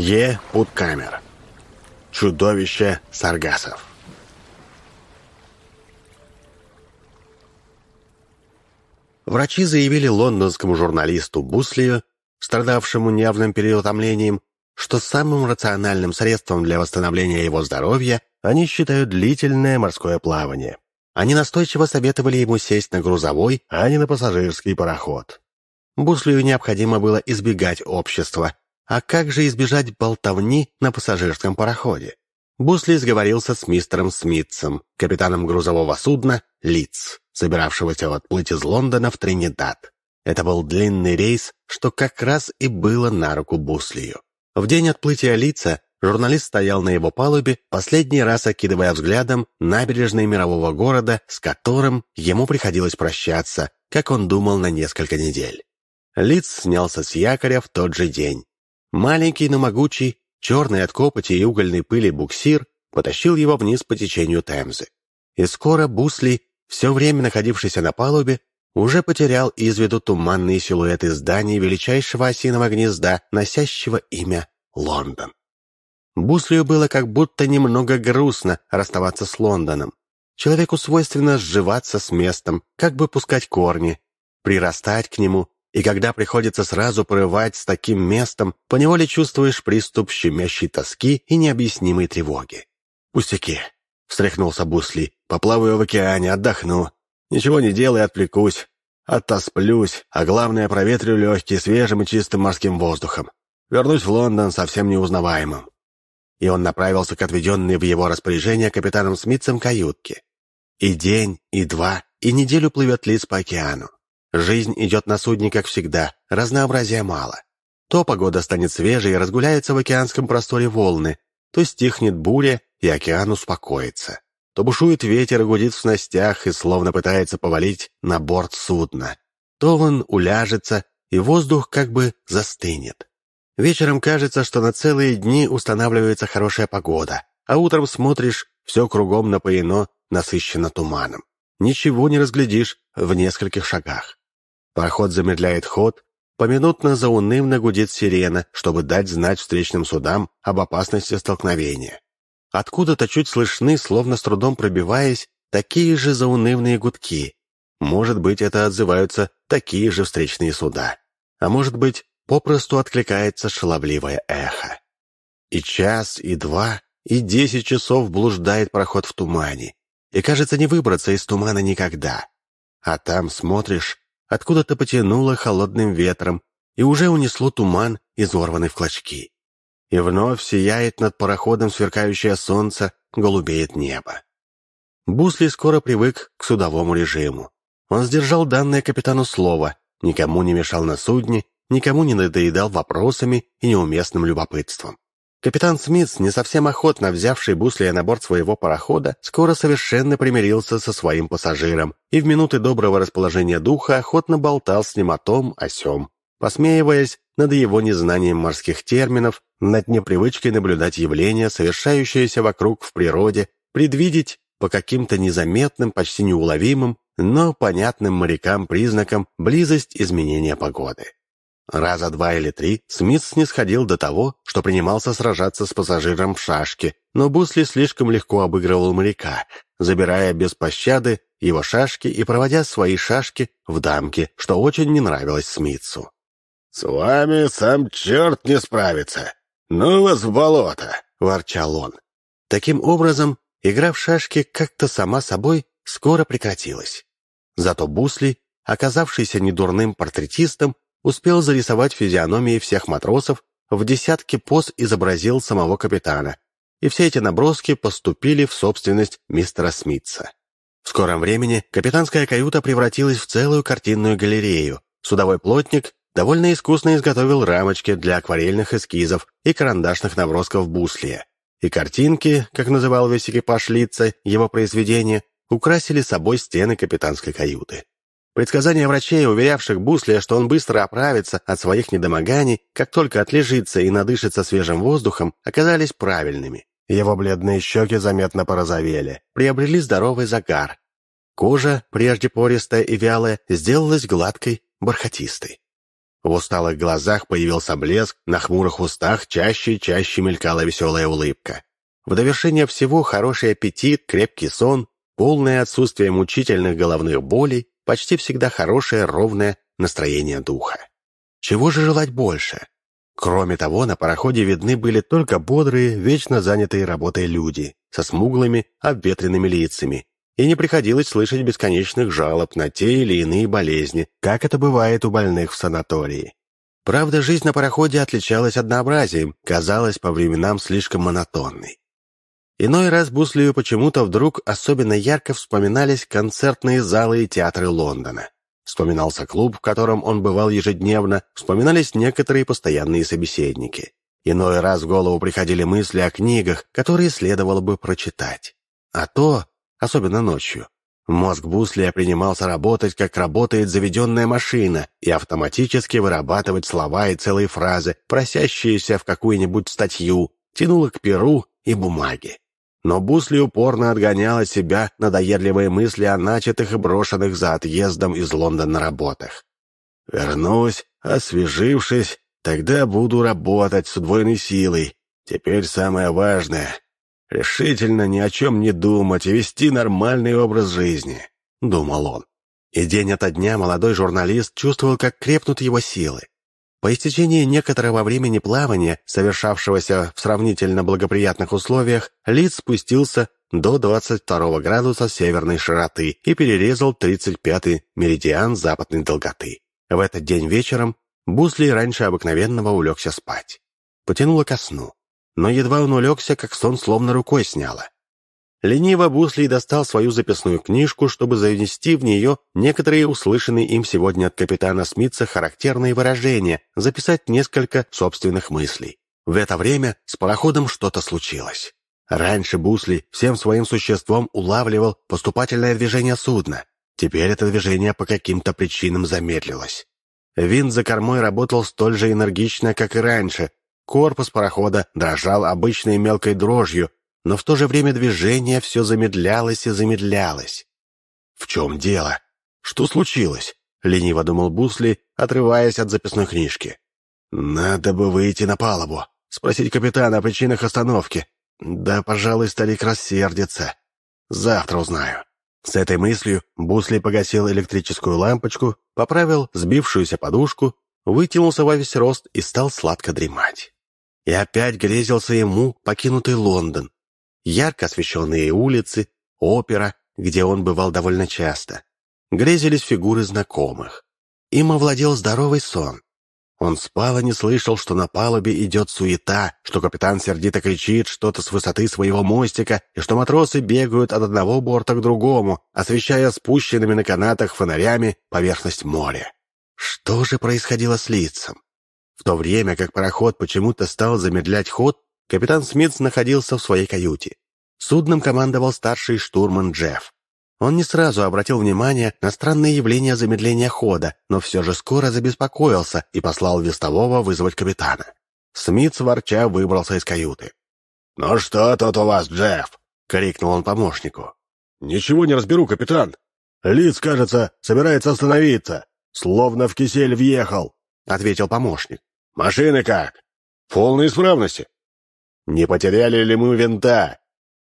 Е. Путкамер. Чудовище Саргасов. Врачи заявили лондонскому журналисту Буслию, страдавшему неявным переутомлением, что самым рациональным средством для восстановления его здоровья они считают длительное морское плавание. Они настойчиво советовали ему сесть на грузовой, а не на пассажирский пароход. Буслию необходимо было избегать общества, а как же избежать болтовни на пассажирском пароходе? Бусли сговорился с мистером Смитцем, капитаном грузового судна «Лидс», собиравшегося отплыть из Лондона в Тринидад. Это был длинный рейс, что как раз и было на руку Буслию. В день отплытия Лица журналист стоял на его палубе, последний раз окидывая взглядом набережные мирового города, с которым ему приходилось прощаться, как он думал, на несколько недель. Лиц снялся с якоря в тот же день. Маленький, но могучий, черный от копоти и угольной пыли буксир потащил его вниз по течению Темзы. И скоро Бусли, все время находившийся на палубе, уже потерял из виду туманные силуэты зданий величайшего осиного гнезда, носящего имя Лондон. Буслию было как будто немного грустно расставаться с Лондоном. Человеку свойственно сживаться с местом, как бы пускать корни, прирастать к нему, и когда приходится сразу порывать с таким местом, поневоле чувствуешь приступ щемящей тоски и необъяснимой тревоги. «Пустяки», — встряхнулся Бусли, — «поплаваю в океане, отдохну. Ничего не делай, отвлекусь, оттосплюсь, а главное, проветрю легкие свежим и чистым морским воздухом. Вернусь в Лондон совсем неузнаваемым». И он направился к отведенной в его распоряжение капитаном Смитцем каютке. И день, и два, и неделю плывет лиц по океану. Жизнь идет на судне, как всегда, разнообразия мало. То погода станет свежей и разгуляются в океанском просторе волны, то стихнет буря, и океан успокоится. То бушует ветер и гудит в снастях и словно пытается повалить на борт судна. То он уляжется, и воздух как бы застынет. Вечером кажется, что на целые дни устанавливается хорошая погода, а утром смотришь, все кругом напоено, насыщено туманом. Ничего не разглядишь в нескольких шагах. Пароход замедляет ход, поминутно заунывно гудит сирена, чтобы дать знать встречным судам об опасности столкновения. Откуда-то чуть слышны, словно с трудом пробиваясь, такие же заунывные гудки. Может быть, это отзываются такие же встречные суда. А может быть, попросту откликается шаловливое эхо. И час, и два, и десять часов блуждает проход в тумане. И, кажется, не выбраться из тумана никогда. А там смотришь, откуда-то потянуло холодным ветром и уже унесло туман, изорванный в клочки. И вновь сияет над пароходом сверкающее солнце, голубеет небо. Бусли скоро привык к судовому режиму. Он сдержал данное капитану слово, никому не мешал на судне, никому не надоедал вопросами и неуместным любопытством. Капитан Смитс, не совсем охотно взявший Буслия на борт своего парохода, скоро совершенно примирился со своим пассажиром и в минуты доброго расположения духа охотно болтал с ним о том, о сём, посмеиваясь над его незнанием морских терминов, над непривычкой наблюдать явления, совершающиеся вокруг в природе, предвидеть по каким-то незаметным, почти неуловимым, но понятным морякам признакам близость изменения погоды. Раза два или три Смит снисходил до того, что принимался сражаться с пассажиром в шашке, но Бусли слишком легко обыгрывал моряка, забирая без пощады его шашки и проводя свои шашки в дамки, что очень не нравилось Смитсу. «С вами сам черт не справится! Ну вас в болото!» — ворчал он. Таким образом, игра в шашки как-то сама собой скоро прекратилась. Зато Бусли, оказавшийся недурным портретистом, успел зарисовать физиономии всех матросов, в десятке поз изобразил самого капитана, и все эти наброски поступили в собственность мистера Смитса. В скором времени капитанская каюта превратилась в целую картинную галерею. Судовой плотник довольно искусно изготовил рамочки для акварельных эскизов и карандашных набросков буслия. И картинки, как называл весь экипаж лица его произведения, украсили собой стены капитанской каюты. Предсказания врачей, уверявших Буслия, что он быстро оправится от своих недомоганий, как только отлежится и надышится свежим воздухом, оказались правильными. Его бледные щеки заметно порозовели, приобрели здоровый загар. Кожа, прежде пористая и вялая, сделалась гладкой, бархатистой. В усталых глазах появился блеск, на хмурых устах чаще и чаще мелькала веселая улыбка. В довершение всего хороший аппетит, крепкий сон, полное отсутствие мучительных головных болей, почти всегда хорошее ровное настроение духа. Чего же желать больше? Кроме того, на пароходе видны были только бодрые, вечно занятые работой люди, со смуглыми, обветренными лицами, и не приходилось слышать бесконечных жалоб на те или иные болезни, как это бывает у больных в санатории. Правда, жизнь на пароходе отличалась однообразием, казалась по временам слишком монотонной. Иной раз Буслию почему-то вдруг особенно ярко вспоминались концертные залы и театры Лондона. Вспоминался клуб, в котором он бывал ежедневно, вспоминались некоторые постоянные собеседники. Иной раз в голову приходили мысли о книгах, которые следовало бы прочитать. А то, особенно ночью, мозг Буслия принимался работать, как работает заведенная машина, и автоматически вырабатывать слова и целые фразы, просящиеся в какую-нибудь статью, тянуло к перу и бумаге. Но Бусли упорно отгонял от себя надоедливые мысли о начатых и брошенных за отъездом из Лондона работах. «Вернусь, освежившись, тогда буду работать с удвоенной силой. Теперь самое важное — решительно ни о чем не думать и вести нормальный образ жизни», — думал он. И день ото дня молодой журналист чувствовал, как крепнут его силы. По истечении некоторого времени плавания, совершавшегося в сравнительно благоприятных условиях, Лид спустился до 22 градуса северной широты и перерезал 35-й меридиан западной долготы. В этот день вечером Бусли раньше обыкновенного улегся спать. Потянуло ко сну. Но едва он улегся, как сон словно рукой сняло. Лениво Буслей достал свою записную книжку, чтобы занести в нее некоторые услышанные им сегодня от капитана Смитца характерные выражения, записать несколько собственных мыслей. В это время с пароходом что-то случилось. Раньше Бусли всем своим существом улавливал поступательное движение судна. Теперь это движение по каким-то причинам замедлилось. Винт за кормой работал столь же энергично, как и раньше. Корпус парохода дрожал обычной мелкой дрожью, но в то же время движение все замедлялось и замедлялось. «В чем дело? Что случилось?» — лениво думал Бусли, отрываясь от записной книжки. «Надо бы выйти на палубу, спросить капитана о причинах остановки. Да, пожалуй, старик рассердится. Завтра узнаю». С этой мыслью Бусли погасил электрическую лампочку, поправил сбившуюся подушку, вытянулся во весь рост и стал сладко дремать. И опять грезился ему покинутый Лондон, ярко освещенные улицы, опера, где он бывал довольно часто. Грезились фигуры знакомых. Им овладел здоровый сон. Он спал и не слышал, что на палубе идет суета, что капитан сердито кричит что-то с высоты своего мостика и что матросы бегают от одного борта к другому, освещая спущенными на канатах фонарями поверхность моря. Что же происходило с лицом? В то время как пароход почему-то стал замедлять ход, Капитан Смитс находился в своей каюте. Судном командовал старший штурман Джефф. Он не сразу обратил внимание на странные явления замедления хода, но все же скоро забеспокоился и послал вестового вызвать капитана. Смитс ворча выбрался из каюты. «Ну что тут у вас, Джефф?» — крикнул он помощнику. «Ничего не разберу, капитан. Лиц, кажется, собирается остановиться. Словно в кисель въехал», — ответил помощник. «Машины как?» «В полной исправности. Не потеряли ли мы винта?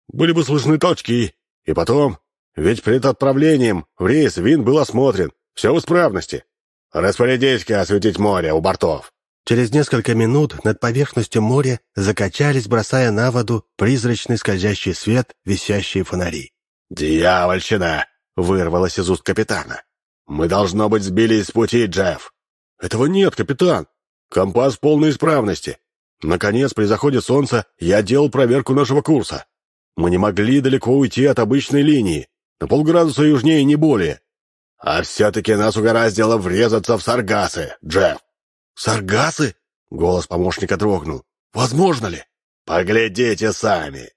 Были бы слышны толчки. И потом, ведь перед отправлением в рейс винт был осмотрен. Все в исправности. Распорядись-ка осветить море у бортов. Через несколько минут над поверхностью моря закачались, бросая на воду призрачный скользящий свет, висящие фонари. «Дьявольщина!» — вырвалось из уст капитана. «Мы, должно быть, сбились с пути, Джефф!» «Этого нет, капитан! Компас в полной исправности. Наконец, при заходе солнца я делал проверку нашего курса. Мы не могли далеко уйти от обычной линии, на полградуса южнее не более. А все-таки нас угораздило врезаться в саргасы, Джефф. Саргасы? Голос помощника дрогнул. Возможно ли? Поглядите сами.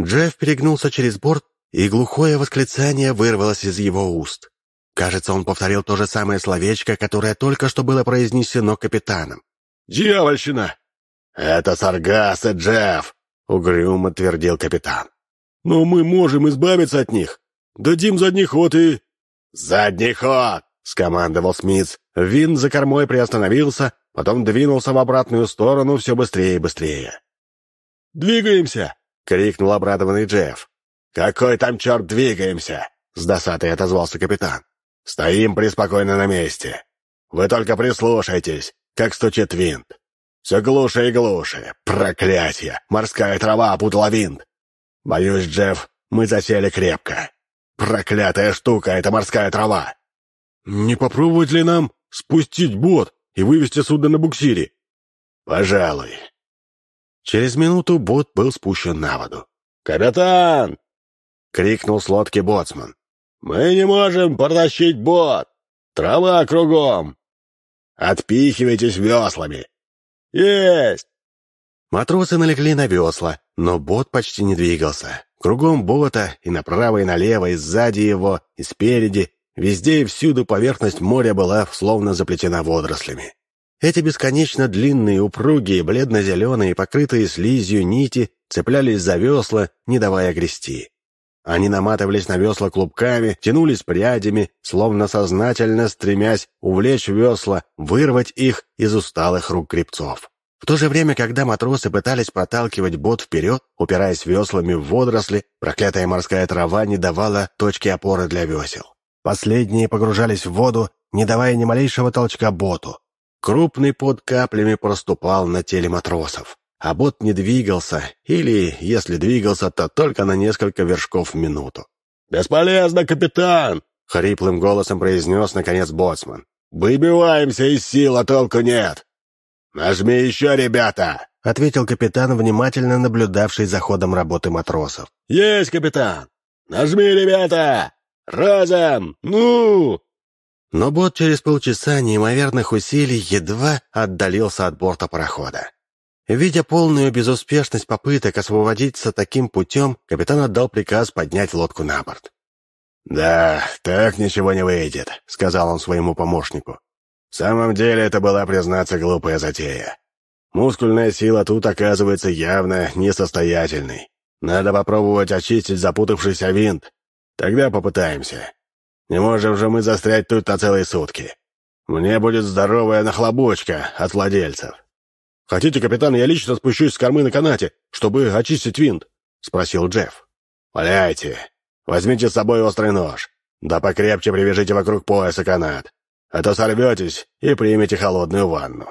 Джефф перегнулся через борт, и глухое восклицание вырвалось из его уст. Кажется, он повторил то же самое словечко, которое только что было произнесено капитаном. «Дьявольщина! «Это саргасы, Джефф!» — угрюмо твердил капитан. «Но мы можем избавиться от них. Дадим задний ход и...» «Задний ход! скомандовал Смитс. Вин за кормой приостановился, потом двинулся в обратную сторону все быстрее и быстрее. «Двигаемся!» — крикнул обрадованный Джефф. «Какой там черт двигаемся?» — с досадой отозвался капитан. «Стоим преспокойно на месте. Вы только прислушайтесь, как стучит винт. Все глуше и глуше. Проклятие! Морская трава опутала винт. Боюсь, Джефф, мы засели крепко. Проклятая штука — это морская трава. Не попробовать ли нам спустить бот и вывести судно на буксире? Пожалуй. Через минуту бот был спущен на воду. «Капитан!» — крикнул с лодки боцман. «Мы не можем протащить бот! Трава кругом! Отпихивайтесь веслами!» «Есть!» Матросы налегли на весла, но бот почти не двигался. Кругом бота, и направо, и налево, и сзади его, и спереди, везде и всюду поверхность моря была словно заплетена водорослями. Эти бесконечно длинные, упругие, бледно-зеленые, покрытые слизью нити цеплялись за весла, не давая грести. Они наматывались на весла клубками, тянулись прядями, словно сознательно стремясь увлечь весла, вырвать их из усталых рук гребцов. В то же время, когда матросы пытались проталкивать бот вперед, упираясь веслами в водоросли, проклятая морская трава не давала точки опоры для весел. Последние погружались в воду, не давая ни малейшего толчка боту. Крупный под каплями проступал на теле матросов, а бот не двигался, или, если двигался, то только на несколько вершков в минуту. «Бесполезно, капитан!» — хриплым голосом произнес, наконец, боцман. «Выбиваемся из сил, а толку нет!» «Нажми еще, ребята!» — ответил капитан, внимательно наблюдавший за ходом работы матросов. «Есть, капитан! Нажми, ребята! Разом! Ну!» Но бот через полчаса неимоверных усилий едва отдалился от борта парохода. Видя полную безуспешность попыток освободиться таким путем, капитан отдал приказ поднять лодку на борт. «Да, так ничего не выйдет», — сказал он своему помощнику. В самом деле это была, признаться, глупая затея. Мускульная сила тут оказывается явно несостоятельной. Надо попробовать очистить запутавшийся винт. Тогда попытаемся. Не можем же мы застрять тут на целые сутки. Мне будет здоровая нахлобучка от владельцев. «Хотите, капитан, я лично спущусь с кормы на канате, чтобы очистить винт?» — спросил Джефф. «Валяйте. Возьмите с собой острый нож. Да покрепче привяжите вокруг пояса канат а то сорветесь и примете холодную ванну».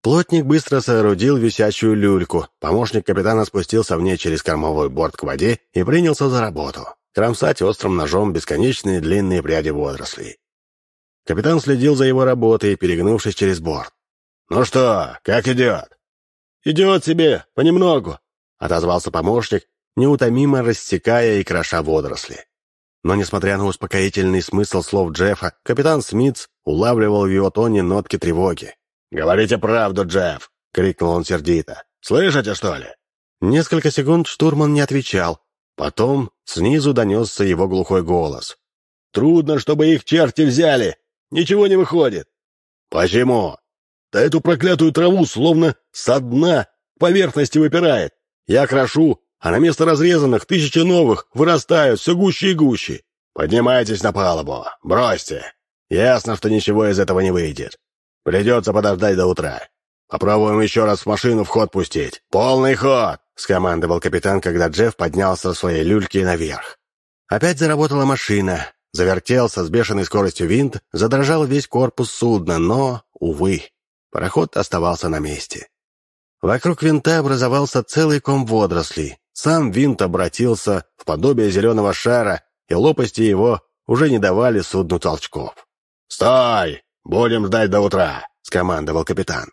Плотник быстро соорудил висячую люльку, помощник капитана спустился в ней через кормовой борт к воде и принялся за работу — кромсать острым ножом бесконечные длинные пряди водорослей. Капитан следил за его работой, перегнувшись через борт. «Ну что, как идет?» «Идет себе, понемногу», — отозвался помощник, неутомимо рассекая и кроша водоросли. Но, несмотря на успокоительный смысл слов Джеффа, капитан Смитс улавливал в его тоне нотки тревоги. «Говорите правду, Джефф!» — крикнул он сердито. «Слышите, что ли?» Несколько секунд штурман не отвечал. Потом снизу донесся его глухой голос. «Трудно, чтобы их черти взяли! Ничего не выходит!» «Почему?» «Да эту проклятую траву словно со дна поверхности выпирает. Я крошу, а на место разрезанных тысячи новых вырастают все гуще и гуще. Поднимайтесь на палубу, бросьте. Ясно, что ничего из этого не выйдет. Придется подождать до утра. Попробуем еще раз в машину в ход пустить. Полный ход!» — скомандовал капитан, когда Джефф поднялся в своей люльке наверх. Опять заработала машина. Завертелся с бешеной скоростью винт, задрожал весь корпус судна, но, увы, пароход оставался на месте. Вокруг винта образовался целый ком водорослей, сам винт обратился в подобие зеленого шара, и лопасти его уже не давали судну толчков. «Стой! Будем ждать до утра!» — скомандовал капитан.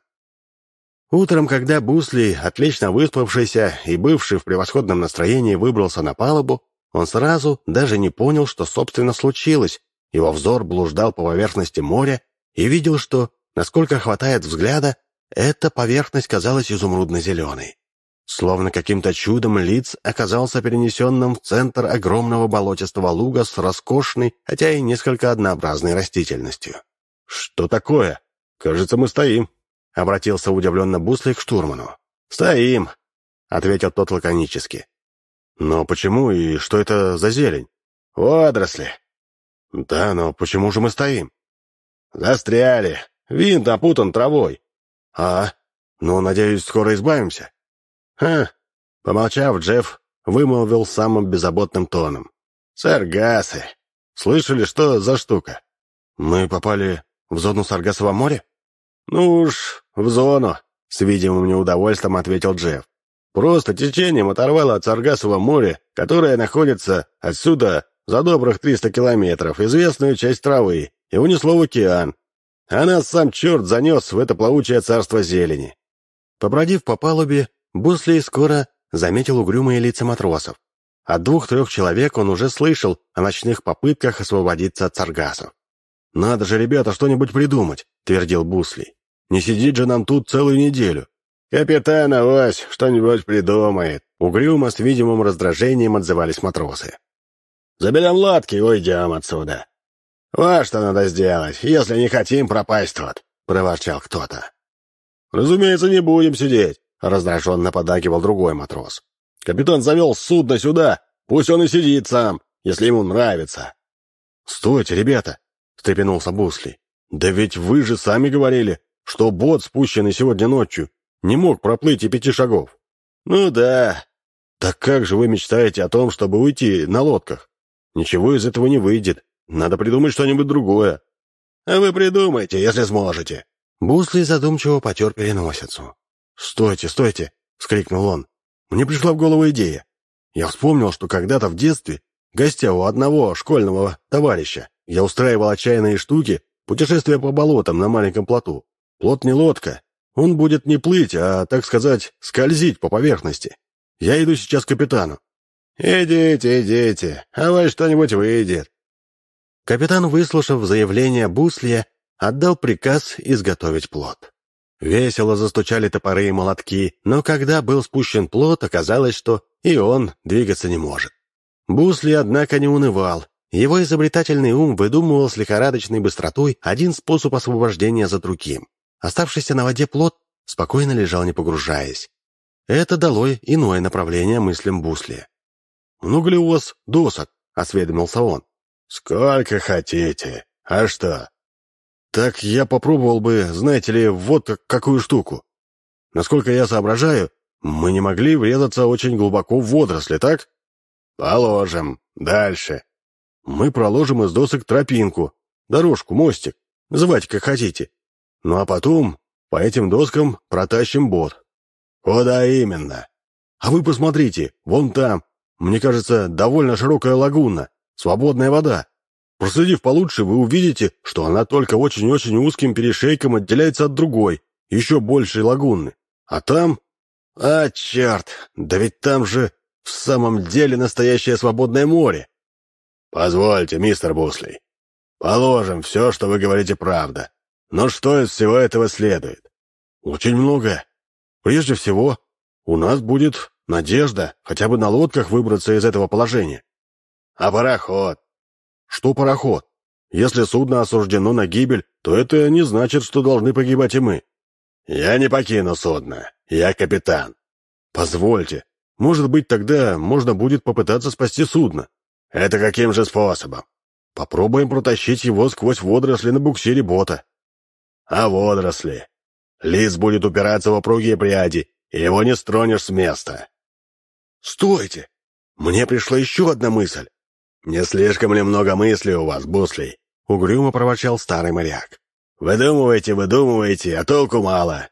Утром, когда Бусли, отлично выспавшийся и бывший в превосходном настроении, выбрался на палубу, он сразу даже не понял, что, собственно, случилось. Его взор блуждал по поверхности моря и видел, что, насколько хватает взгляда, эта поверхность казалась изумрудно-зеленой. Словно каким-то чудом лиц оказался перенесенным в центр огромного болотистого луга с роскошной, хотя и несколько однообразной растительностью. «Что такое? Кажется, мы стоим», — обратился удивленно Бусли к штурману. «Стоим», — ответил тот лаконически. «Но почему и что это за зелень?» «Водоросли». «Да, но почему же мы стоим?» Застряли. Винт опутан травой». «А? Ну, надеюсь, скоро избавимся?» «Ха». Помолчав, Джефф вымолвил самым беззаботным тоном. «Саргасы. Слышали, что за штука?» «Мы попали в зону Саргасового моря?» «Ну уж, в зону», — с видимым неудовольствием ответил Джефф. «Просто течением оторвало от Саргасового моря, которое находится отсюда за добрых триста километров, известную часть травы, и унесло в океан. А нас сам черт занес в это плавучее царство зелени». Побродив по палубе, Буслей скоро заметил угрюмые лица матросов. От двух-трех человек он уже слышал о ночных попытках освободиться от саргасов. «Надо же, ребята, что-нибудь придумать», — твердил Бусли. «Не сидеть же нам тут целую неделю». «Капитан Авось что-нибудь придумает», — угрюмо с видимым раздражением отзывались матросы. «Заберем лодки и уйдем отсюда. Вот что надо сделать, если не хотим пропасть тут», — проворчал кто-то. «Разумеется, не будем сидеть», — раздраженно подакивал другой матрос. «Капитан завел судно сюда, пусть он и сидит сам, если ему нравится». «Стойте, ребята!» — встрепенулся Бусли. «Да ведь вы же сами говорили, что бот, спущенный сегодня ночью, не мог проплыть и пяти шагов». «Ну да». «Так как же вы мечтаете о том, чтобы уйти на лодках? Ничего из этого не выйдет. Надо придумать что-нибудь другое». «А вы придумайте, если сможете». Бусли задумчиво потер переносицу. «Стойте, стойте!» — вскрикнул он. «Мне пришла в голову идея. Я вспомнил, что когда-то в детстве, гостя у одного школьного товарища, я устраивал отчаянные штуки, путешествия по болотам на маленьком плоту. Плот не лодка. Он будет не плыть, а, так сказать, скользить по поверхности. Я иду сейчас к капитану». «Идите, идите, а вас что-нибудь выйдет». Капитан, выслушав заявление Буслия, отдал приказ изготовить плот. Весело застучали топоры и молотки, но когда был спущен плот, оказалось, что и он двигаться не может. Бусли, однако, не унывал. Его изобретательный ум выдумывал с лихорадочной быстротой один способ освобождения за другим. Оставшийся на воде плот спокойно лежал, не погружаясь. Это дало иное направление мыслям Бусли. «Много ли у вас досок?» — осведомился он. «Сколько хотите. А что?» Так я попробовал бы, знаете ли, вот какую штуку. Насколько я соображаю, мы не могли врезаться очень глубоко в водоросли, так? Положим. Дальше. Мы проложим из досок тропинку, дорожку, мостик, называйте как хотите. Ну а потом по этим доскам протащим бот. Куда именно? А вы посмотрите, вон там, мне кажется, довольно широкая лагуна, свободная вода. Проследив получше, вы увидите, что она только очень-очень узким перешейком отделяется от другой, еще большей лагуны. А там... А, черт, да ведь там же в самом деле настоящее свободное море. Позвольте, мистер Бусли. Положим, все, что вы говорите, правда. Но что из всего этого следует? Очень многое. Прежде всего, у нас будет надежда хотя бы на лодках выбраться из этого положения. А пароход? Что пароход? Если судно осуждено на гибель, то это не значит, что должны погибать и мы. Я не покину судно. Я капитан. Позвольте. Может быть, тогда можно будет попытаться спасти судно. Это каким же способом? Попробуем протащить его сквозь водоросли на буксире бота. А водоросли? Лис будет упираться в упругие пряди, и его не стронешь с места. Стойте! Мне пришла еще одна мысль. «Не слишком ли много мыслей у вас, Буслей?» — угрюмо проворчал старый моряк. «Выдумывайте, выдумывайте, а толку мало».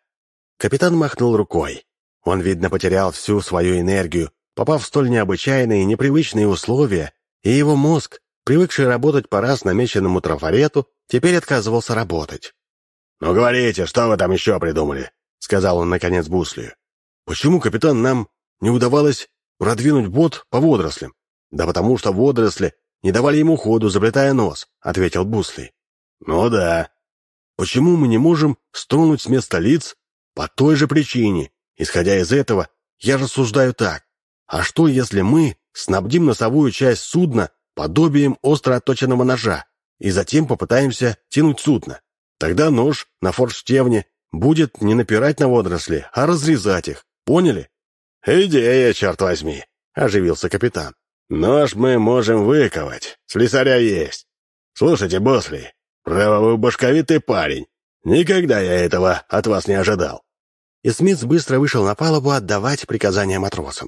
Капитан махнул рукой. Он, видно, потерял всю свою энергию, попав в столь необычайные и непривычные условия, и его мозг, привыкший работать по раз намеченному трафарету, теперь отказывался работать. «Ну говорите, что вы там еще придумали?» — сказал он, наконец, Буслию. «Почему, капитан, нам не удавалось продвинуть бот по водорослям? «Да потому что водоросли не давали ему ходу, заплетая нос», — ответил Бусли. «Ну да». «Почему мы не можем стронуть с места лиц по той же причине? Исходя из этого, я рассуждаю так. А что, если мы снабдим носовую часть судна подобием остро отточенного ножа и затем попытаемся тянуть судно? Тогда нож на форштевне будет не напирать на водоросли, а разрезать их. Поняли?» «Идея, черт возьми!» — оживился капитан. Нож мы можем выковать, слесаря есть. Слушайте, Босли, Право, вы башковитый парень. Никогда я этого от вас не ожидал». И Смитс быстро вышел на палубу отдавать приказания матросам.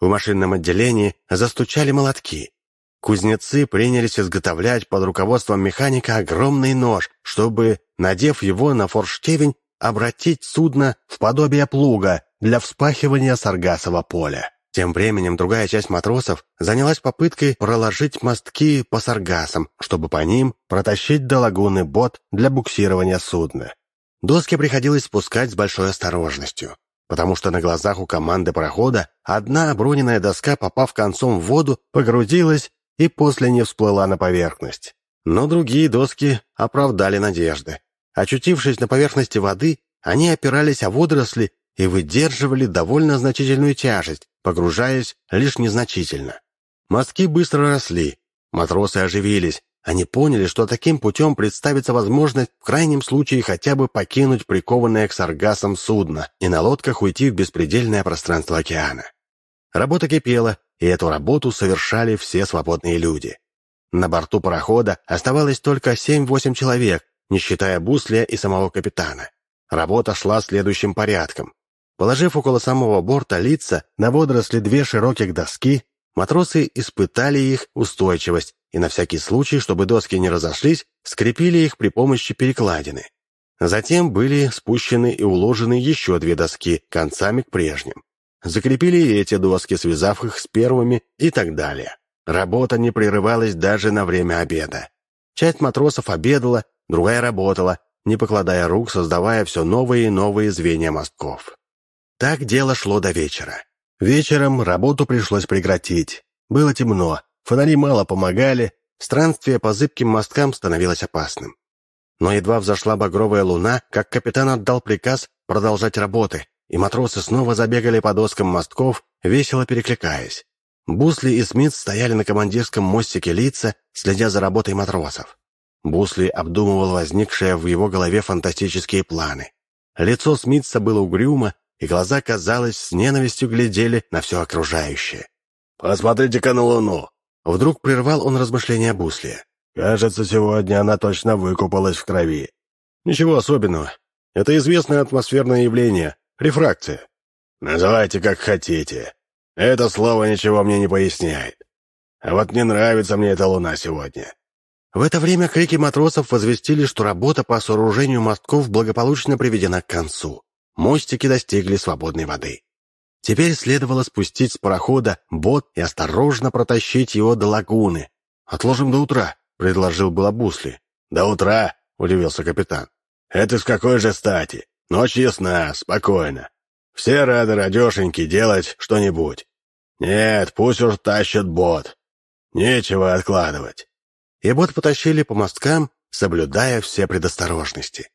В машинном отделении застучали молотки. Кузнецы принялись изготовлять под руководством механика огромный нож, чтобы, надев его на форштевень, обратить судно в подобие плуга для вспахивания саргасового поля. Тем временем другая часть матросов занялась попыткой проложить мостки по саргасам, чтобы по ним протащить до лагуны бот для буксирования судна. Доски приходилось спускать с большой осторожностью, потому что на глазах у команды парохода одна оброненная доска, попав концом в воду, погрузилась и после не всплыла на поверхность. Но другие доски оправдали надежды. Очутившись на поверхности воды, они опирались о водоросли и выдерживали довольно значительную тяжесть, погружаясь лишь незначительно. Мостки быстро росли, матросы оживились, они поняли, что таким путем представится возможность в крайнем случае хотя бы покинуть прикованное к саргасам судно и на лодках уйти в беспредельное пространство океана. Работа кипела, и эту работу совершали все свободные люди. На борту парохода оставалось только 7-8 человек, не считая Буслия и самого капитана. Работа шла следующим порядком. Положив около самого борта лица на водоросли две широких доски, матросы испытали их устойчивость и на всякий случай, чтобы доски не разошлись, скрепили их при помощи перекладины. Затем были спущены и уложены еще две доски концами к прежним. Закрепили и эти доски, связав их с первыми и так далее. Работа не прерывалась даже на время обеда. Часть матросов обедала, другая работала, не покладая рук, создавая все новые и новые звенья мостков. Так дело шло до вечера. Вечером работу пришлось прекратить. Было темно, фонари мало помогали, странствие по зыбким мосткам становилось опасным. Но едва взошла багровая луна, как капитан отдал приказ продолжать работы, и матросы снова забегали по доскам мостков, весело перекликаясь. Бусли и Смит стояли на командирском мостике лица, следя за работой матросов. Бусли обдумывал возникшие в его голове фантастические планы. Лицо Смитса было угрюмо, и глаза, казалось, с ненавистью глядели на все окружающее. «Посмотрите-ка на Луну!» Вдруг прервал он размышления Бусли. «Кажется, сегодня она точно выкупалась в крови». «Ничего особенного. Это известное атмосферное явление. Рефракция». «Называйте как хотите. Это слово ничего мне не поясняет. А вот не нравится мне эта луна сегодня». В это время крики матросов возвестили, что работа по сооружению мостков благополучно приведена к концу мостики достигли свободной воды. Теперь следовало спустить с парохода бот и осторожно протащить его до лагуны. «Отложим до утра», — предложил Балабусли. «До утра?» — удивился капитан. «Это с какой же стати? Ночь ясна, спокойно. Все рады радешеньки делать что-нибудь. Нет, пусть уж тащат бот. Нечего откладывать». И бот потащили по мосткам, соблюдая все предосторожности.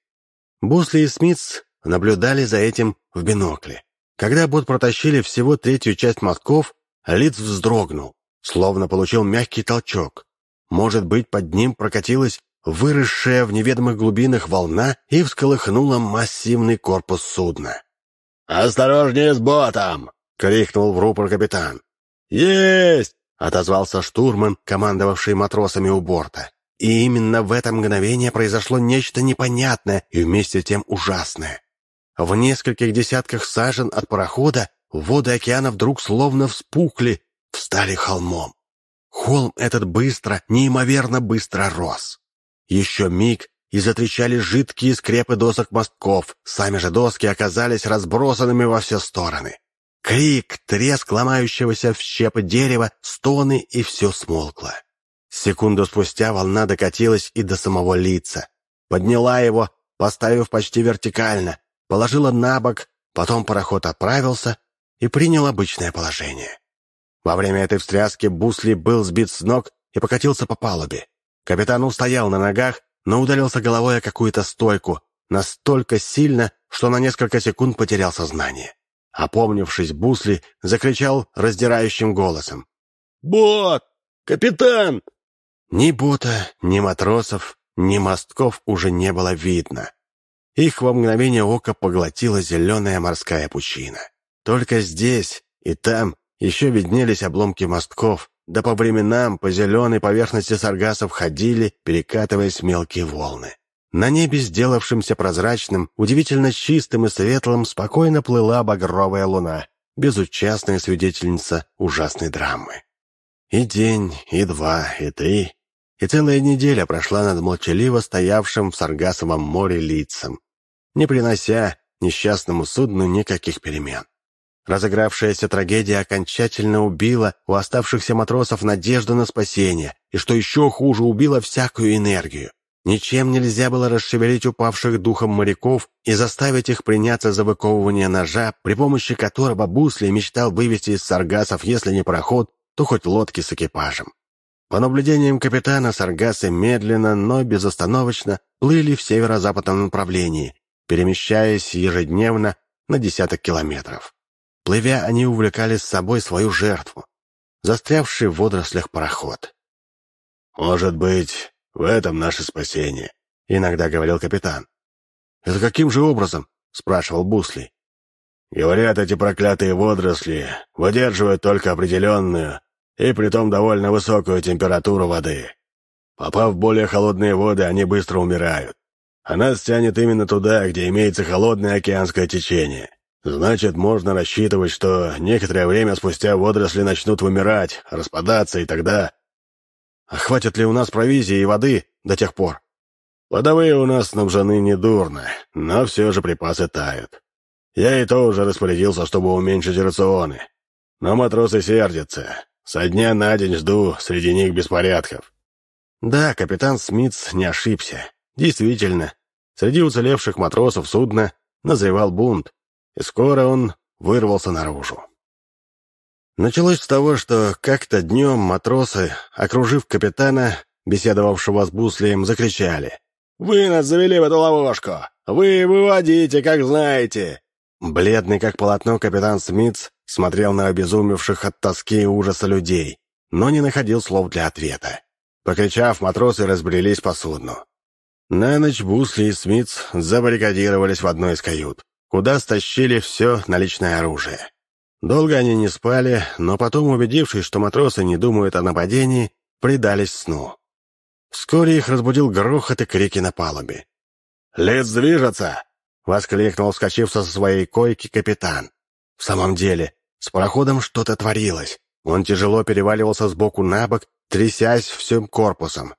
Бусли и Смитс наблюдали за этим в бинокле. Когда бот протащили всего третью часть мостков, Лиц вздрогнул, словно получил мягкий толчок. Может быть, под ним прокатилась выросшая в неведомых глубинах волна и всколыхнула массивный корпус судна. «Осторожнее с ботом!» — крикнул в рупор капитан. «Есть!» — отозвался штурман, командовавший матросами у борта. И именно в это мгновение произошло нечто непонятное и вместе тем ужасное. В нескольких десятках сажен от парохода воды океана вдруг словно вспухли, встали холмом. Холм этот быстро, неимоверно быстро рос. Еще миг, и затрещали жидкие скрепы досок мостков, сами же доски оказались разбросанными во все стороны. Крик, треск ломающегося в щепы дерева, стоны, и все смолкло. Секунду спустя волна докатилась и до самого лица. Подняла его, поставив почти вертикально, положила на бок, потом пароход отправился и принял обычное положение. Во время этой встряски Бусли был сбит с ног и покатился по палубе. Капитан устоял на ногах, но ударился головой о какую-то стойку, настолько сильно, что на несколько секунд потерял сознание. Опомнившись, Бусли закричал раздирающим голосом. «Бот! Капитан!» Ни бота, ни матросов, ни мостков уже не было видно. Их во мгновение ока поглотила зеленая морская пучина. Только здесь и там еще виднелись обломки мостков, да по временам по зеленой поверхности саргасов ходили, перекатываясь мелкие волны. На небе, сделавшемся прозрачным, удивительно чистым и светлым, спокойно плыла багровая луна, безучастная свидетельница ужасной драмы. И день, и два, и три, и целая неделя прошла над молчаливо стоявшим в Саргасовом море лицам, не принося несчастному судну никаких перемен. Разыгравшаяся трагедия окончательно убила у оставшихся матросов надежду на спасение, и, что еще хуже, убила всякую энергию. Ничем нельзя было расшевелить упавших духом моряков и заставить их приняться за выковывание ножа, при помощи которого Бусли мечтал вывести из саргасов, если не пароход, то хоть лодки с экипажем. По наблюдениям капитана, саргасы медленно, но безостановочно плыли в северо-западном направлении, перемещаясь ежедневно на десяток километров. Плывя, они увлекали с собой свою жертву, застрявший в водорослях пароход. «Может быть, в этом наше спасение», — иногда говорил капитан. «Это каким же образом?» — спрашивал Бусли. «Говорят, эти проклятые водоросли выдерживают только определенную и притом довольно высокую температуру воды. Попав в более холодные воды, они быстро умирают. А нас тянет именно туда, где имеется холодное океанское течение. Значит, можно рассчитывать, что некоторое время спустя водоросли начнут вымирать, распадаться, и тогда... А хватит ли у нас провизии и воды до тех пор? Водовые у нас снабжены недурно, но все же припасы тают. Я и то уже распорядился, чтобы уменьшить рационы. Но матросы сердятся. Со дня на день жду среди них беспорядков. Да, капитан Смитс не ошибся. Действительно, среди уцелевших матросов судна назревал бунт, и скоро он вырвался наружу. Началось с того, что как-то днем матросы, окружив капитана, беседовавшего с Буслием, закричали. «Вы нас завели в эту ловушку! Вы выводите, как знаете!» Бледный как полотно капитан Смитс смотрел на обезумевших от тоски и ужаса людей, но не находил слов для ответа. Покричав, матросы разбрелись по судну. На ночь Бусли и Смитс забаррикадировались в одной из кают куда стащили все наличное оружие. Долго они не спали, но потом, убедившись, что матросы не думают о нападении, предались сну. Вскоре их разбудил грохот и крики на палубе. «Лиц движется!» — воскликнул, вскочив со своей койки капитан. В самом деле, с пароходом что-то творилось. Он тяжело переваливался с боку на бок, трясясь всем корпусом.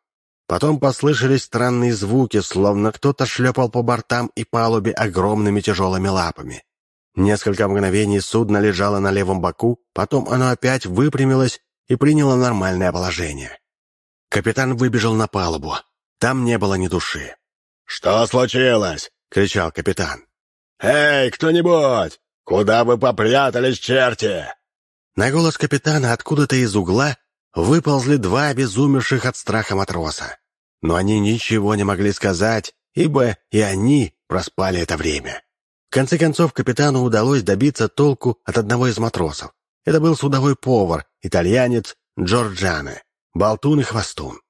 Потом послышались странные звуки, словно кто-то шлепал по бортам и палубе огромными тяжелыми лапами. Несколько мгновений судно лежало на левом боку, потом оно опять выпрямилось и приняло нормальное положение. Капитан выбежал на палубу. Там не было ни души. «Что случилось?» — кричал капитан. «Эй, кто-нибудь! Куда вы попрятались, черти?» На голос капитана откуда-то из угла выползли два обезумевших от страха матроса. Но они ничего не могли сказать, ибо и они проспали это время. В конце концов, капитану удалось добиться толку от одного из матросов. Это был судовой повар, итальянец Джорджане, болтун и хвостун.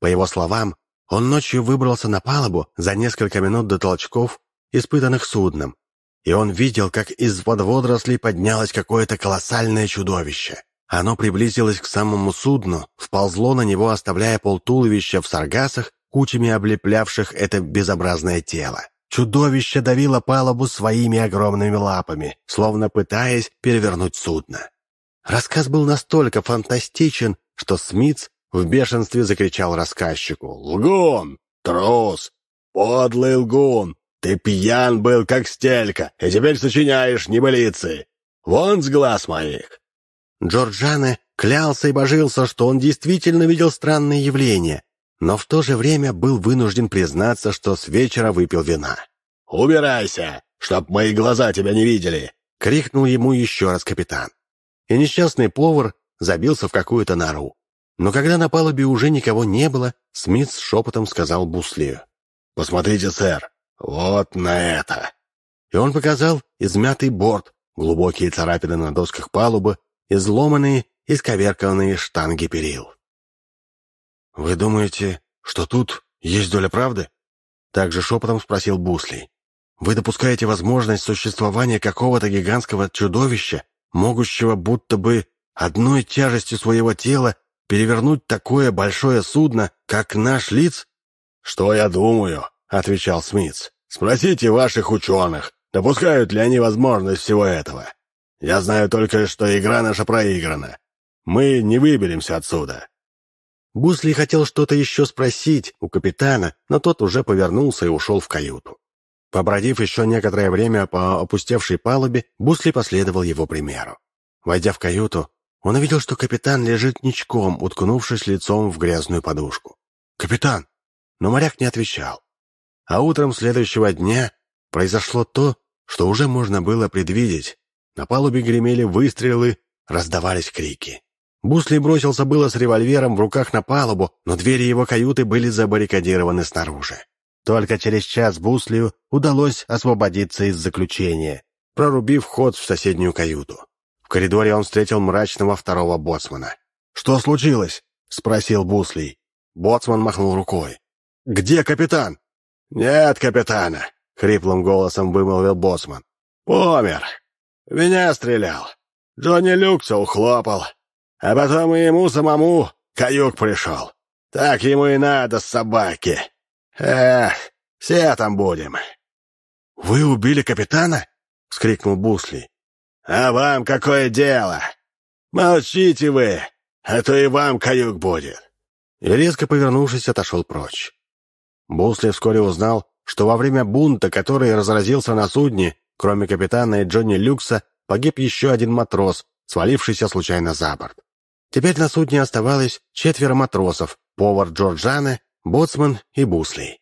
По его словам, он ночью выбрался на палубу за несколько минут до толчков, испытанных судном, и он видел, как из-под водорослей поднялось какое-то колоссальное чудовище. Оно приблизилось к самому судну, вползло на него, оставляя полтуловища в саргасах, кучами облеплявших это безобразное тело. Чудовище давило палубу своими огромными лапами, словно пытаясь перевернуть судно. Рассказ был настолько фантастичен, что Смитс в бешенстве закричал рассказчику. «Лгун! Трус! Подлый лгун! Ты пьян был, как стелька, и теперь сочиняешь небылицы! Вон с глаз моих! Джорджане клялся и божился, что он действительно видел странные явления, но в то же время был вынужден признаться, что с вечера выпил вина. «Убирайся, чтоб мои глаза тебя не видели!» — крикнул ему еще раз капитан. И несчастный повар забился в какую-то нору. Но когда на палубе уже никого не было, Смит с шепотом сказал Буслию. «Посмотрите, сэр, вот на это!» И он показал измятый борт, глубокие царапины на досках палубы, изломанные, исковерканные штанги перил. «Вы думаете, что тут есть доля правды?» Также шепотом спросил Бусли. «Вы допускаете возможность существования какого-то гигантского чудовища, могущего будто бы одной тяжестью своего тела перевернуть такое большое судно, как наш лиц? «Что я думаю?» — отвечал Смитс. «Спросите ваших ученых, допускают ли они возможность всего этого. Я знаю только, что игра наша проиграна. Мы не выберемся отсюда». Бусли хотел что-то еще спросить у капитана, но тот уже повернулся и ушел в каюту. Побродив еще некоторое время по опустевшей палубе, Бусли последовал его примеру. Войдя в каюту, он увидел, что капитан лежит ничком, уткнувшись лицом в грязную подушку. «Капитан!» Но моряк не отвечал. А утром следующего дня произошло то, что уже можно было предвидеть. На палубе гремели выстрелы, раздавались крики. Бусли бросился было с револьвером в руках на палубу, но двери его каюты были забаррикадированы снаружи. Только через час Буслию удалось освободиться из заключения, прорубив ход в соседнюю каюту. В коридоре он встретил мрачного второго боцмана. «Что случилось?» — спросил Буслий. Боцман махнул рукой. «Где капитан?» «Нет капитана», — хриплым голосом вымолвил боцман. «Помер. Меня стрелял. Джонни Люкса ухлопал. А потом и ему самому каюк пришел. Так ему и надо, собаки. Эх, все там будем». «Вы убили капитана?» — вскрикнул Бусли. «А вам какое дело? Молчите вы, а то и вам каюк будет». И резко повернувшись, отошел прочь. Бусли вскоре узнал, что во время бунта, который разразился на судне, кроме капитана и Джонни Люкса, погиб еще один матрос, свалившийся случайно за борт. Теперь на судне оставалось четверо матросов, повар Джорджаны, боцман и Бусли.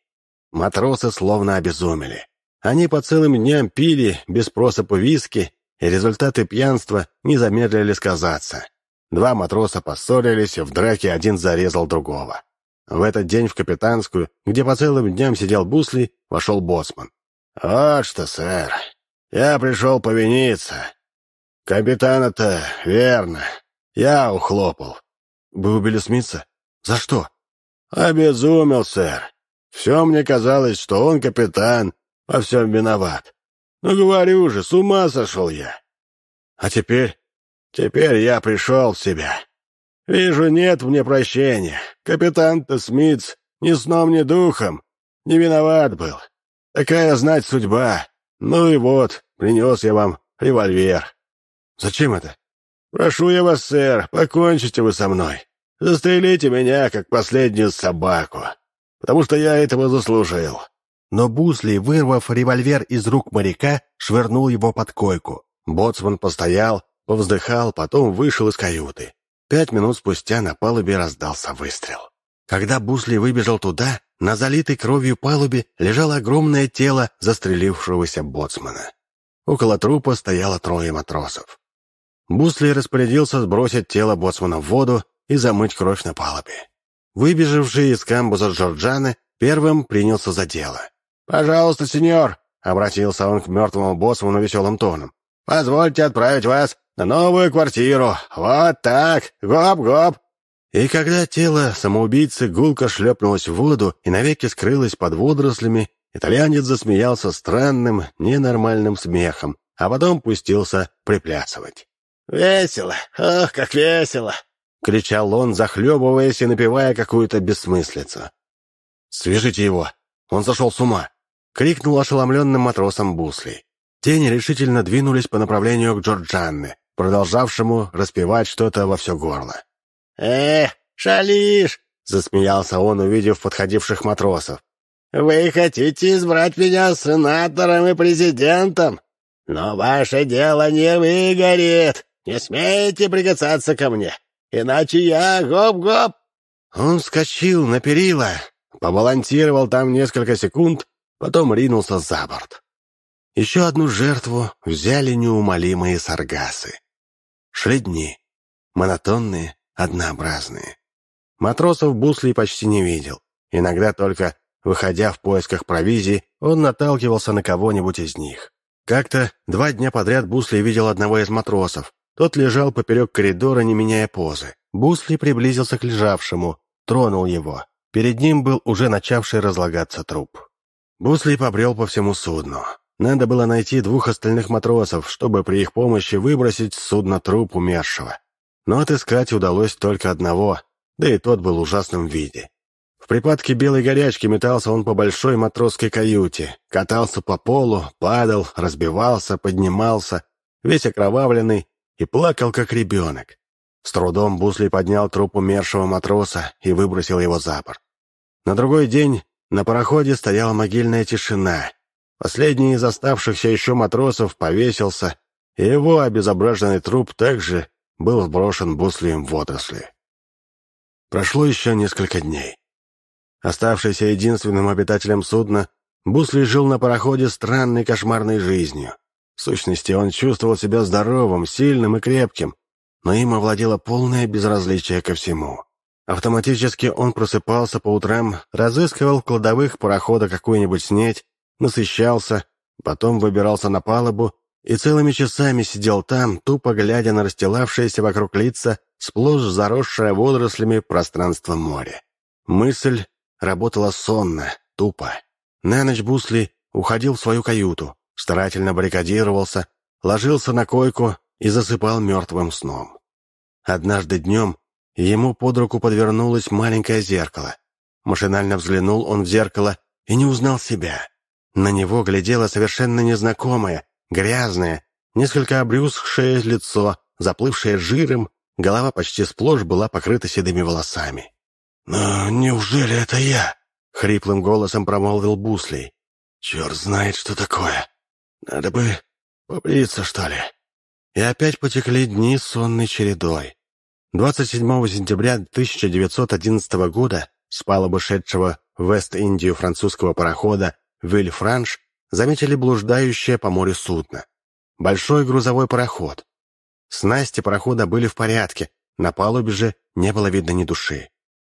Матросы словно обезумели. Они по целым дням пили без просыпа виски, и результаты пьянства не замедлили сказаться. Два матроса поссорились, в драке один зарезал другого. В этот день в капитанскую, где по целым дням сидел Бусли, вошел боцман. «Вот что, сэр, я пришел повиниться. Капитана-то верно, я ухлопал. Вы убили Смитса? За что? Обезумел, сэр. Все мне казалось, что он капитан, во всем виноват. Ну, говорю же, с ума сошел я. А теперь? Теперь я пришел в себя. Вижу, нет мне прощения. Капитан-то Смитс ни сном, ни духом. Не виноват был. Такая, знать, судьба. Ну и вот, принес я вам револьвер. Зачем это? «Прошу я вас, сэр, покончите вы со мной. Застрелите меня, как последнюю собаку, потому что я этого заслужил». Но Бусли, вырвав револьвер из рук моряка, швырнул его под койку. Боцман постоял, повздыхал, потом вышел из каюты. Пять минут спустя на палубе раздался выстрел. Когда Бусли выбежал туда, на залитой кровью палубе лежало огромное тело застрелившегося боцмана. Около трупа стояло трое матросов. Бусли распорядился сбросить тело боцмана в воду и замыть кровь на палубе. Выбежавший из камбуза Джорджаны первым принялся за дело. «Пожалуйста, сеньор!» — обратился он к мертвому боцману веселым тоном. «Позвольте отправить вас на новую квартиру. Вот так! Гоп-гоп!» И когда тело самоубийцы гулко шлепнулось в воду и навеки скрылось под водорослями, итальянец засмеялся странным, ненормальным смехом, а потом пустился приплясывать. «Весело! Ох, как весело!» — кричал он, захлебываясь и напевая какую-то бессмыслицу. «Свяжите его! Он сошел с ума!» — крикнул ошеломленным матросом Бусли. Тени решительно двинулись по направлению к Джорджанне, продолжавшему распевать что-то во все горло. «Эх, шалишь!» — засмеялся он, увидев подходивших матросов. «Вы хотите избрать меня сенатором и президентом? Но ваше дело не выгорит!» Не смейте прикасаться ко мне, иначе я гоп-гоп!» Он вскочил на перила, побалансировал там несколько секунд, потом ринулся за борт. Еще одну жертву взяли неумолимые саргасы. Шли дни, монотонные, однообразные. Матросов Бусли почти не видел. Иногда только, выходя в поисках провизии, он наталкивался на кого-нибудь из них. Как-то два дня подряд Бусли видел одного из матросов, тот лежал поперек коридора, не меняя позы. Бусли приблизился к лежавшему, тронул его. Перед ним был уже начавший разлагаться труп. Бусли побрел по всему судну. Надо было найти двух остальных матросов, чтобы при их помощи выбросить с судна труп умершего. Но отыскать удалось только одного, да и тот был в ужасном виде. В припадке белой горячки метался он по большой матросской каюте, катался по полу, падал, разбивался, поднимался, весь окровавленный, и плакал, как ребенок. С трудом Бусли поднял труп умершего матроса и выбросил его за борт. На другой день на пароходе стояла могильная тишина. Последний из оставшихся еще матросов повесился, и его обезображенный труп также был сброшен Буслием в водоросли. Прошло еще несколько дней. Оставшийся единственным обитателем судна, Бусли жил на пароходе странной кошмарной жизнью. В сущности, он чувствовал себя здоровым, сильным и крепким, но им овладело полное безразличие ко всему. Автоматически он просыпался по утрам, разыскивал в кладовых парохода какую-нибудь снеть, насыщался, потом выбирался на палубу и целыми часами сидел там, тупо глядя на расстилавшееся вокруг лица, сплошь заросшее водорослями пространство моря. Мысль работала сонно, тупо. На ночь Бусли уходил в свою каюту, старательно баррикадировался, ложился на койку и засыпал мертвым сном. Однажды днем ему под руку подвернулось маленькое зеркало. Машинально взглянул он в зеркало и не узнал себя. На него глядело совершенно незнакомое, грязное, несколько обрюзгшее лицо, заплывшее жиром, голова почти сплошь была покрыта седыми волосами. «Но неужели это я?» — хриплым голосом промолвил Буслей. «Черт знает, что такое. Надо бы побриться, что ли?» И опять потекли дни сонной чередой. 27 сентября 1911 года с палубы шедшего в Вест-Индию французского парохода «Виль-Франш» заметили блуждающее по морю судно. Большой грузовой пароход. Снасти парохода были в порядке, на палубе же не было видно ни души.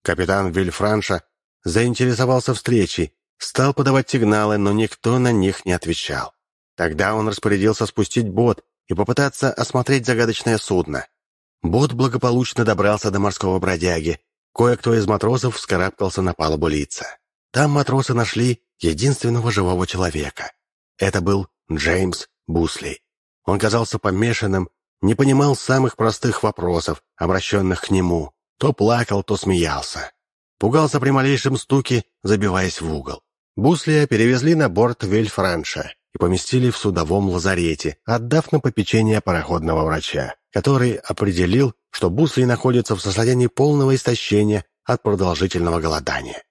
Капитан Вильфранша заинтересовался встречей, стал подавать сигналы, но никто на них не отвечал. Тогда он распорядился спустить бот и попытаться осмотреть загадочное судно. Бот благополучно добрался до морского бродяги. Кое-кто из матросов вскарабкался на палубу лица. Там матросы нашли единственного живого человека. Это был Джеймс Бусли. Он казался помешанным, не понимал самых простых вопросов, обращенных к нему. То плакал, то смеялся. Пугался при малейшем стуке, забиваясь в угол. Буслия перевезли на борт Вельфранша и поместили в судовом лазарете, отдав на попечение пароходного врача, который определил, что Бусли находится в состоянии полного истощения от продолжительного голодания.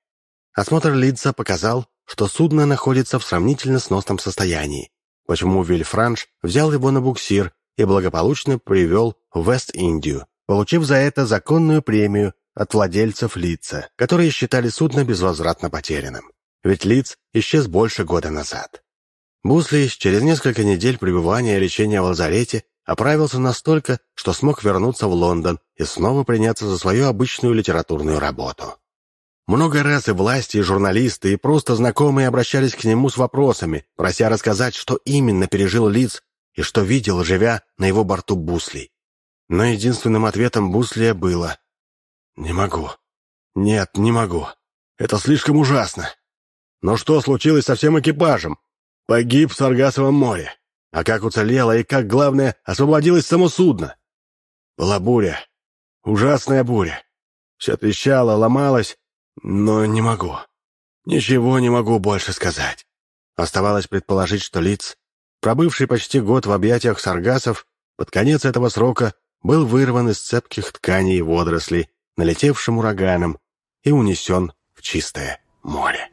Осмотр лица показал, что судно находится в сравнительно сносном состоянии, почему Вильфранш взял его на буксир и благополучно привел в Вест-Индию, получив за это законную премию от владельцев лица, которые считали судно безвозвратно потерянным. Ведь лиц исчез больше года назад. Бусли через несколько недель пребывания и лечения в лазарете оправился настолько, что смог вернуться в Лондон и снова приняться за свою обычную литературную работу. Много раз и власти, и журналисты, и просто знакомые обращались к нему с вопросами, прося рассказать, что именно пережил Лиц и что видел, живя на его борту Бусли. Но единственным ответом Буслия было «Не могу. Нет, не могу. Это слишком ужасно». «Но что случилось со всем экипажем?» Погиб в Саргасовом море. А как уцелело и как, главное, освободилось само судно? Была буря. Ужасная буря. Все трещало, ломалось, но не могу. Ничего не могу больше сказать. Оставалось предположить, что Лиц, пробывший почти год в объятиях саргасов, под конец этого срока был вырван из цепких тканей водорослей, налетевшим ураганом, и унесен в чистое море.